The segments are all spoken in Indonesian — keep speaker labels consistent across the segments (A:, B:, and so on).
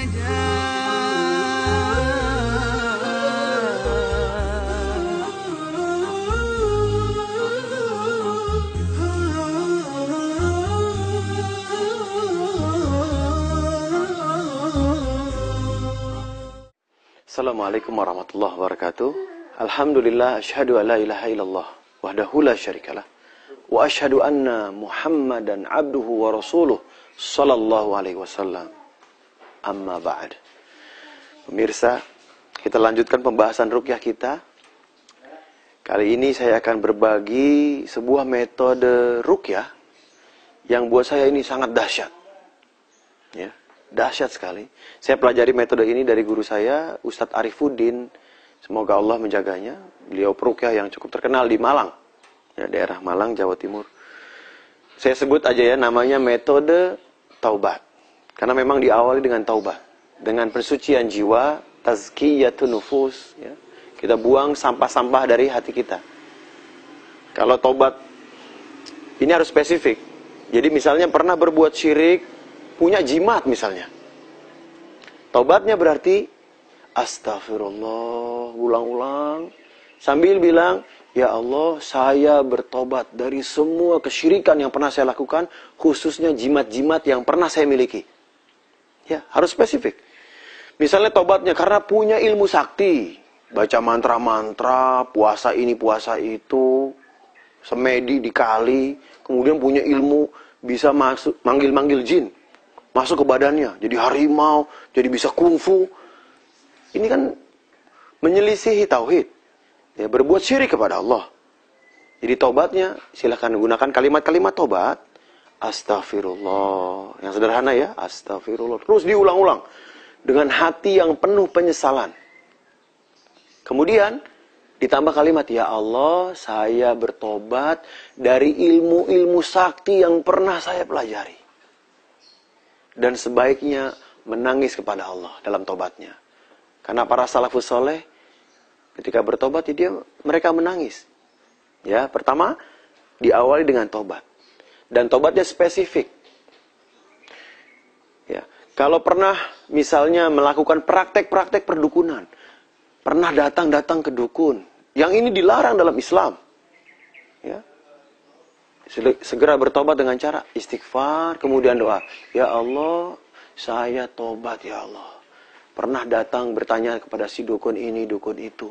A: Assalamualaikum warahmatullahi wabarakatuh. Alhamdulillah asyhadu an la ilaha illallah wahdahu la syarikalah wa asyhadu anna Muhammadan abduhu wa rasuluh sallallahu alaihi wasallam. Amma ba'd. Pemirsa, kita lanjutkan pembahasan rukyah kita. Kali ini saya akan berbagi sebuah metode rukyah yang buat saya ini sangat dahsyat. Ya dahsyat sekali. Saya pelajari metode ini dari guru saya, Ustadz Arifuddin. Semoga Allah menjaganya. Beliau perukyah yang cukup terkenal di Malang, ya, daerah Malang, Jawa Timur. Saya sebut aja ya namanya metode taubat. Karena memang diawali dengan taubat. Dengan persucian jiwa, tazkiyatun nufus. Ya. Kita buang sampah-sampah dari hati kita. Kalau taubat, ini harus spesifik. Jadi misalnya pernah berbuat syirik, punya jimat misalnya. Taubatnya berarti astagfirullah, ulang-ulang sambil bilang, "Ya Allah, saya bertobat dari semua kesyirikan yang pernah saya lakukan, khususnya jimat-jimat yang pernah saya miliki." Ya, harus spesifik. Misalnya tobatnya karena punya ilmu sakti, baca mantra-mantra, puasa ini, puasa itu, semedi dikali, kemudian punya ilmu bisa masuk manggil-manggil jin masuk ke badannya, jadi harimau, jadi bisa kungfu. Ini kan menyelisihi tauhid. Ya, berbuat syirik kepada Allah. Jadi tobatnya silahkan gunakan kalimat-kalimat tobat. Astagfirullah. Yang sederhana ya, astagfirullah. Terus diulang-ulang. Dengan hati yang penuh penyesalan. Kemudian ditambah kalimat, Ya Allah, saya bertobat dari ilmu-ilmu sakti yang pernah saya pelajari dan sebaiknya menangis kepada Allah dalam tobatnya. Karena para salafus soleh ketika bertobat dia mereka menangis. Ya, pertama diawali dengan tobat. Dan tobatnya spesifik. Ya, kalau pernah misalnya melakukan praktek-praktek perdukunan, pernah datang-datang ke dukun, yang ini dilarang dalam Islam. Ya, segera bertobat dengan cara istighfar, kemudian doa. Ya Allah, saya tobat ya Allah. Pernah datang bertanya kepada si dukun ini, dukun itu.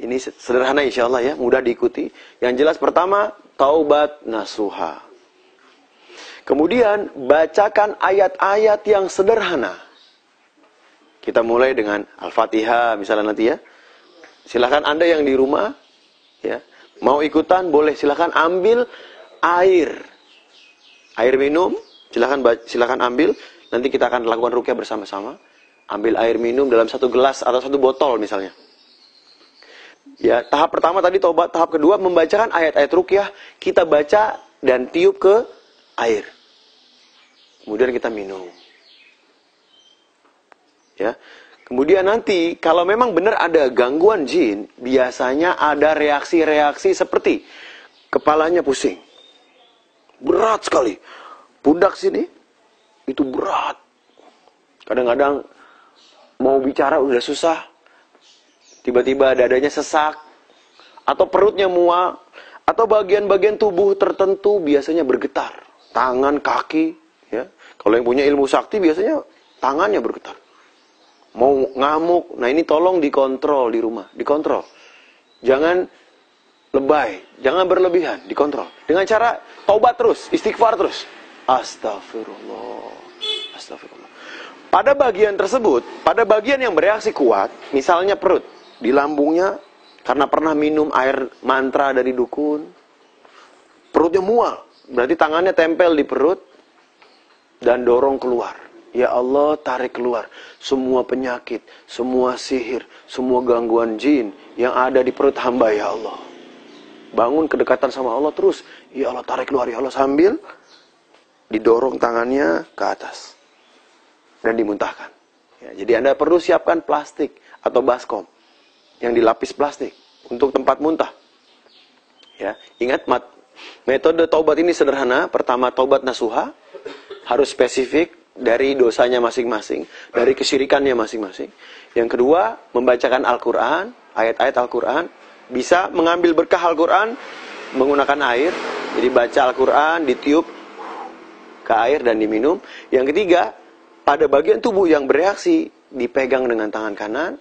A: Ini sederhana insya Allah ya, mudah diikuti. Yang jelas pertama, taubat nasuha. Kemudian, bacakan ayat-ayat yang sederhana. Kita mulai dengan Al-Fatihah misalnya nanti ya. Silahkan Anda yang di rumah, ya Mau ikutan boleh silahkan ambil air. Air minum silahkan silahkan ambil. Nanti kita akan lakukan rukyah bersama-sama. Ambil air minum dalam satu gelas atau satu botol misalnya. Ya, tahap pertama tadi tobat, tahap kedua membacakan ayat-ayat rukyah, kita baca dan tiup ke air. Kemudian kita minum. Ya. Kemudian nanti kalau memang benar ada gangguan jin, biasanya ada reaksi-reaksi seperti kepalanya pusing. Berat sekali. Pundak sini itu berat. Kadang-kadang mau bicara udah susah. Tiba-tiba dadanya sesak atau perutnya mual atau bagian-bagian tubuh tertentu biasanya bergetar. Tangan, kaki, ya. Kalau yang punya ilmu sakti biasanya tangannya bergetar mau ngamuk. Nah ini tolong dikontrol di rumah, dikontrol. Jangan lebay, jangan berlebihan, dikontrol. Dengan cara taubat terus, istighfar terus. Astagfirullah, astagfirullah. Pada bagian tersebut, pada bagian yang bereaksi kuat, misalnya perut, di lambungnya, karena pernah minum air mantra dari dukun, perutnya mual. Berarti tangannya tempel di perut, dan dorong keluar. Ya Allah tarik keluar semua penyakit, semua sihir, semua gangguan jin yang ada di perut hamba ya Allah. Bangun kedekatan sama Allah terus. Ya Allah tarik keluar ya Allah sambil didorong tangannya ke atas. Dan dimuntahkan. Ya, jadi Anda perlu siapkan plastik atau baskom yang dilapis plastik untuk tempat muntah. Ya, ingat mat, metode taubat ini sederhana. Pertama taubat nasuha harus spesifik dari dosanya masing-masing, dari kesyirikannya masing-masing. Yang kedua, membacakan Al-Quran, ayat-ayat Al-Quran, bisa mengambil berkah Al-Quran menggunakan air. Jadi baca Al-Quran, ditiup ke air dan diminum. Yang ketiga, pada bagian tubuh yang bereaksi, dipegang dengan tangan kanan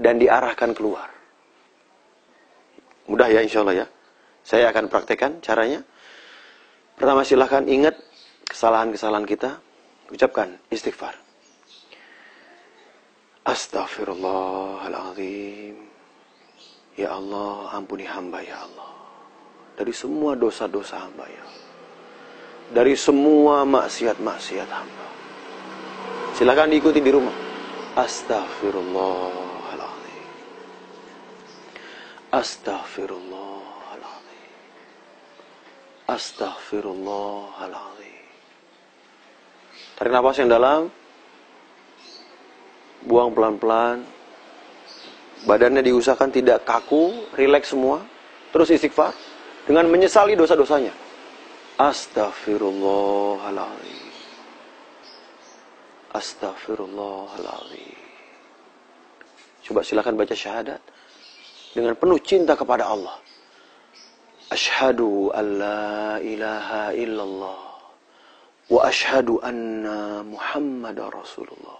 A: dan diarahkan keluar. Mudah ya insya Allah ya. Saya akan praktekkan caranya. Pertama silahkan ingat kesalahan-kesalahan kita. Ucapkan istighfar. Astaghfirullahaladzim. Ya Allah, ampuni hamba ya Allah. Dari semua dosa-dosa hamba ya Allah. Dari semua maksiat-maksiat hamba. Silakan diikuti di rumah. Astaghfirullahaladzim. Astaghfirullahaladzim. Astaghfirullahaladzim. Tarik nafas yang dalam. Buang pelan-pelan. Badannya diusahakan tidak kaku, rileks semua. Terus istighfar dengan menyesali dosa-dosanya. Astaghfirullahaladzim. Astaghfirullahaladzim. Coba silakan baca syahadat dengan penuh cinta kepada Allah. Ashhadu an la ilaha illallah wa ashhadu anna Muhammad Rasulullah.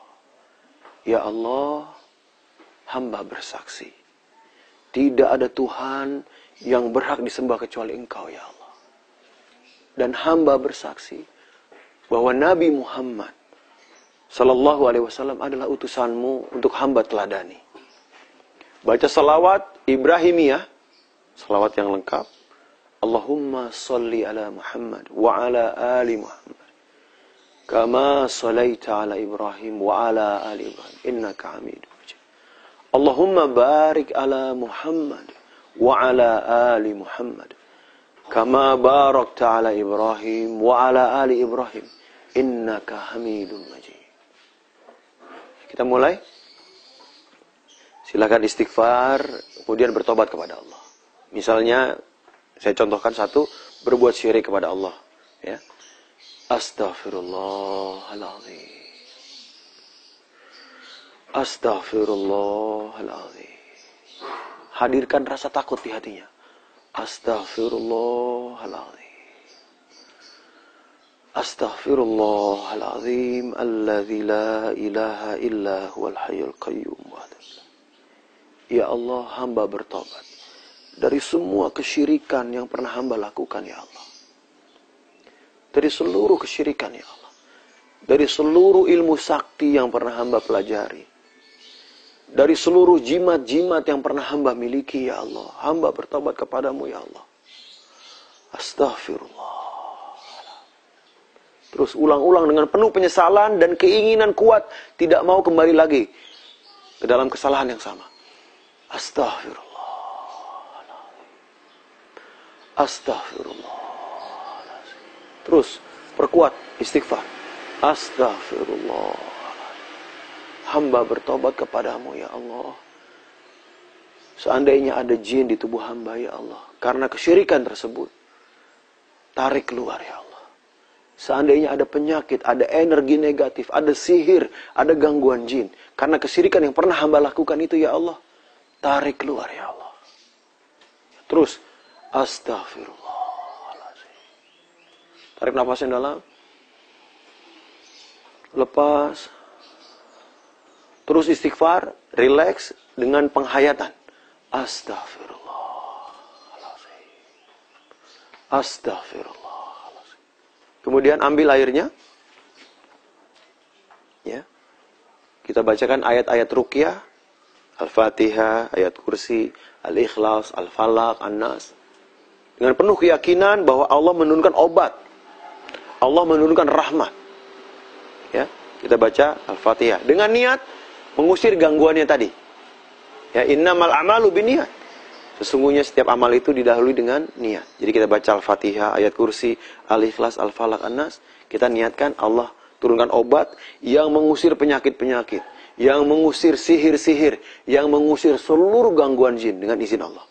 A: Ya Allah, hamba bersaksi. Tidak ada Tuhan yang berhak disembah kecuali Engkau ya Allah. Dan hamba bersaksi bahwa Nabi Muhammad Sallallahu Alaihi Wasallam adalah utusanmu untuk hamba teladani. Baca salawat Ibrahimiyah, salawat yang lengkap. Allahumma salli ala Muhammad wa ala ali Muhammad. Kama salaita ala Ibrahim wa ala ali Ibrahim. Innaka hamidun majid. Allahumma barik ala Muhammad wa ala ali Muhammad. Kama barakta ala Ibrahim wa ala ali Ibrahim. Innaka hamidun majid. Kita mulai. Silakan istighfar, kemudian bertobat kepada Allah. Misalnya, saya contohkan satu, berbuat syirik kepada Allah. Ya. Astaghfirullahaladzim. Astaghfirullahaladzim. Hadirkan rasa takut di hatinya. Astaghfirullahaladzim. Astaghfirullahalazim alladzi la ilaha illa huwal hayyul qayyum Ya Allah, hamba bertobat dari semua kesyirikan yang pernah hamba lakukan ya Allah. Dari seluruh kesyirikan ya Allah. Dari seluruh ilmu sakti yang pernah hamba pelajari. Dari seluruh jimat-jimat yang pernah hamba miliki ya Allah. Hamba bertobat kepadamu ya Allah. Astaghfirullah. Terus ulang-ulang dengan penuh penyesalan dan keinginan kuat tidak mau kembali lagi ke dalam kesalahan yang sama. Astaghfirullah. Astaghfirullah. Terus perkuat istighfar. Astaghfirullah. Hamba bertobat kepadamu ya Allah. Seandainya ada jin di tubuh hamba ya Allah. Karena kesyirikan tersebut. Tarik keluar ya Allah. Seandainya ada penyakit, ada energi negatif, ada sihir, ada gangguan jin. Karena kesirikan yang pernah hamba lakukan itu ya Allah. Tarik keluar ya Allah. Terus, astagfirullahaladzim. Tarik nafas yang dalam. Lepas. Terus istighfar, relax dengan penghayatan. Astagfirullahaladzim. Astagfirullah. Kemudian ambil airnya. Ya. Kita bacakan ayat-ayat ruqyah, Al-Fatihah, ayat kursi, Al-Ikhlas, Al-Falaq, An-Nas. Dengan penuh keyakinan bahwa Allah menurunkan obat. Allah menurunkan rahmat. Ya, kita baca Al-Fatihah dengan niat mengusir gangguannya tadi. Ya, innamal amalu biniat. Sesungguhnya setiap amal itu didahului dengan niat. Jadi kita baca Al-Fatihah, ayat kursi, Al-Ikhlas, Al-Falaq, An-Nas. Kita niatkan Allah turunkan obat yang mengusir penyakit-penyakit Yang mengusir sihir-sihir. Yang mengusir seluruh gangguan jin dengan izin Allah.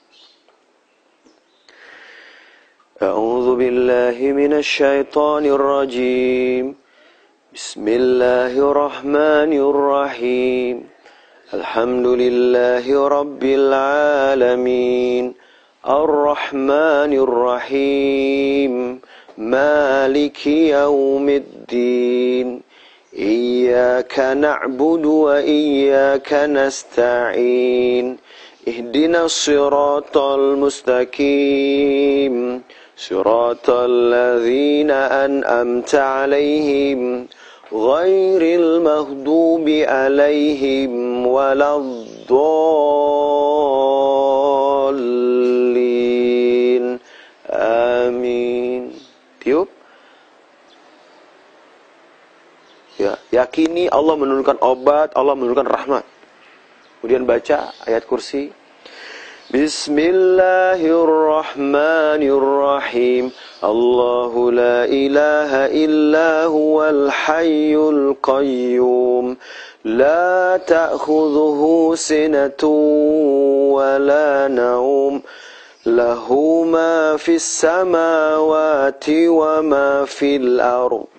A: A'udzu billahi minasyaitonir rajim. بسم الله الرحمن الرحيم الحمد لله رب العالمين الرحمن الرحيم مالك يوم الدين إياك نعبد وإياك نستعين اهدنا الصراط المستقيم. صراط الذين أنأمت عليهم غير المغضوب عليهم ولا الضالين. Yakini Allah menurunkan obat, Allah menurunkan rahmat. Kemudian baca ayat kursi. Bismillahirrahmanirrahim. Allahu la ilaha illa huwal hayyul qayyum. Sinatun wa la naum. Lahu ma fis samawati wa ma fil ardh.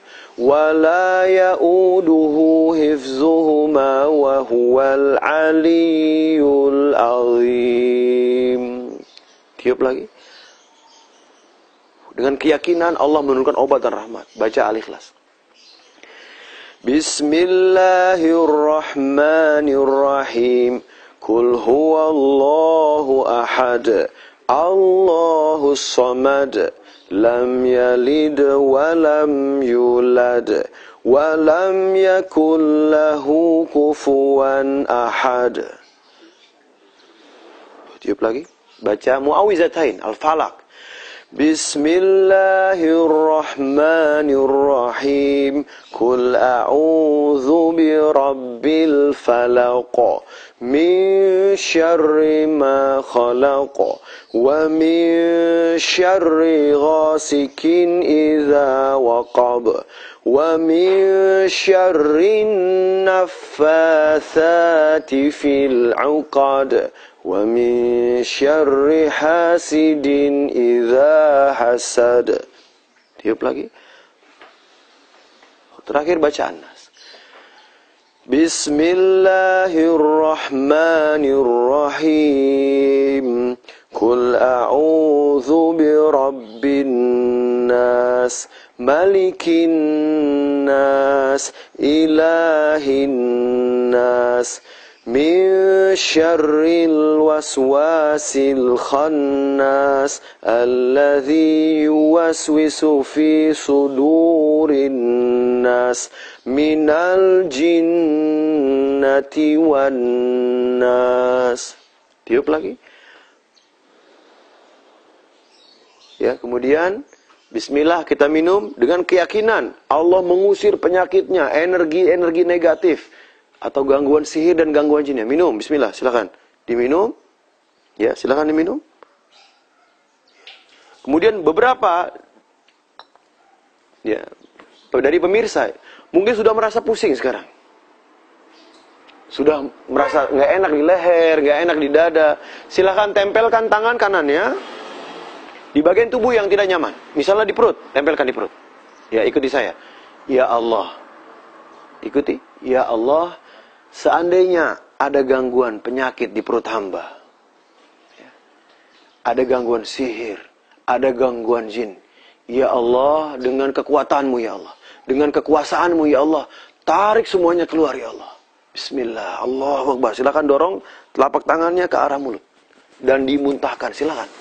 A: ولا يؤوده حفظهما وهو العلي العظيم tiup lagi dengan keyakinan Allah menurunkan obat dan rahmat baca al-ikhlas Bismillahirrahmanirrahim Kul huwallahu ahad Allahu samad lam yalid wa lam yulad wa lam yakul lahu kufuwan ahad. Tiup lagi. Baca Muawizatain Al-Falaq. بسم الله الرحمن الرحيم. قل أعوذ برب الفلق من شر ما خلق ومن شر غاسك إذا وقب ومن شر النفاثات في العقد ومن شر حاسد إذا حسد. تيوب lagi. Terakhir bacaan الناس بسم الله الرحمن الرحيم قل أعوذ برب الناس ملك الناس إله الناس من شر الوسواس الخناس الذي يوسوس في صدور الناس من الجنة والناس tiup lagi ya kemudian Bismillah kita minum dengan keyakinan Allah mengusir penyakitnya energi-energi negatif atau gangguan sihir dan gangguan jinnya. Minum, bismillah, silakan. Diminum. Ya, silakan diminum. Kemudian beberapa ya dari pemirsa mungkin sudah merasa pusing sekarang. Sudah merasa nggak enak di leher, nggak enak di dada. Silahkan tempelkan tangan kanannya di bagian tubuh yang tidak nyaman. Misalnya di perut, tempelkan di perut. Ya, ikuti saya. Ya Allah. Ikuti. Ya Allah, Seandainya ada gangguan penyakit di perut hamba, ya, ada gangguan sihir, ada gangguan jin, ya Allah, dengan kekuatanmu ya Allah, dengan kekuasaanmu ya Allah, tarik semuanya keluar ya Allah. Bismillah, Allah Akbar. Silakan dorong telapak tangannya ke arah mulut dan dimuntahkan. Silakan.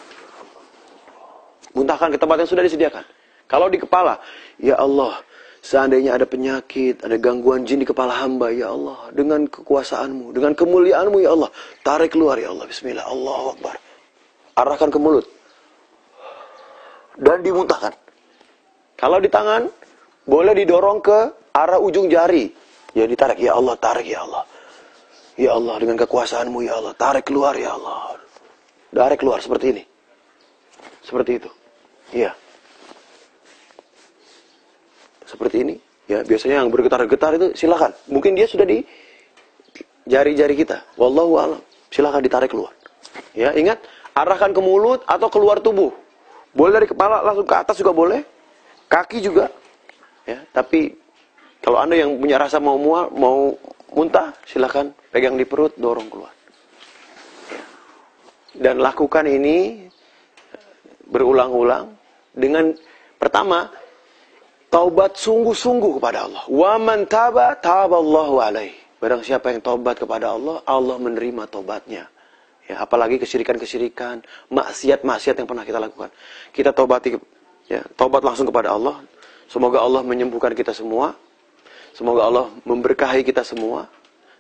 A: Muntahkan ke tempat yang sudah disediakan. Kalau di kepala, ya Allah, Seandainya ada penyakit, ada gangguan jin di kepala hamba, ya Allah. Dengan kekuasaanmu, dengan kemuliaanmu, ya Allah. Tarik keluar, ya Allah. Bismillah. Allahu Akbar. Arahkan ke mulut. Dan dimuntahkan. Kalau di tangan, boleh didorong ke arah ujung jari. Ya ditarik, ya Allah, tarik ya Allah. Ya Allah, dengan kekuasaanmu ya Allah, tarik keluar ya Allah. Tarik keluar seperti ini. Seperti itu. Iya. Seperti ini. Ya, biasanya yang bergetar-getar itu silakan. Mungkin dia sudah di jari-jari kita. Wallahu alam. Silakan ditarik keluar. Ya, ingat, arahkan ke mulut atau keluar tubuh. Boleh dari kepala langsung ke atas juga boleh. Kaki juga. Ya, tapi kalau Anda yang punya rasa mau mual, mau muntah, silakan pegang di perut, dorong keluar. Ya. Dan lakukan ini berulang-ulang dengan pertama taubat sungguh-sungguh kepada Allah. Wa man taba taballahu alaihi. Barang siapa yang taubat kepada Allah, Allah menerima taubatnya. Ya, apalagi kesyirikan-kesyirikan, maksiat-maksiat yang pernah kita lakukan. Kita taubati ya, taubat langsung kepada Allah. Semoga Allah menyembuhkan kita semua Semoga Allah memberkahi kita semua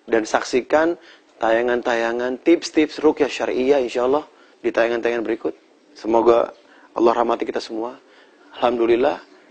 A: dan saksikan tayangan-tayangan tips-tips rukyah syariah insya Allah di tayangan-tayangan berikut. Semoga Allah rahmati kita semua. Alhamdulillah.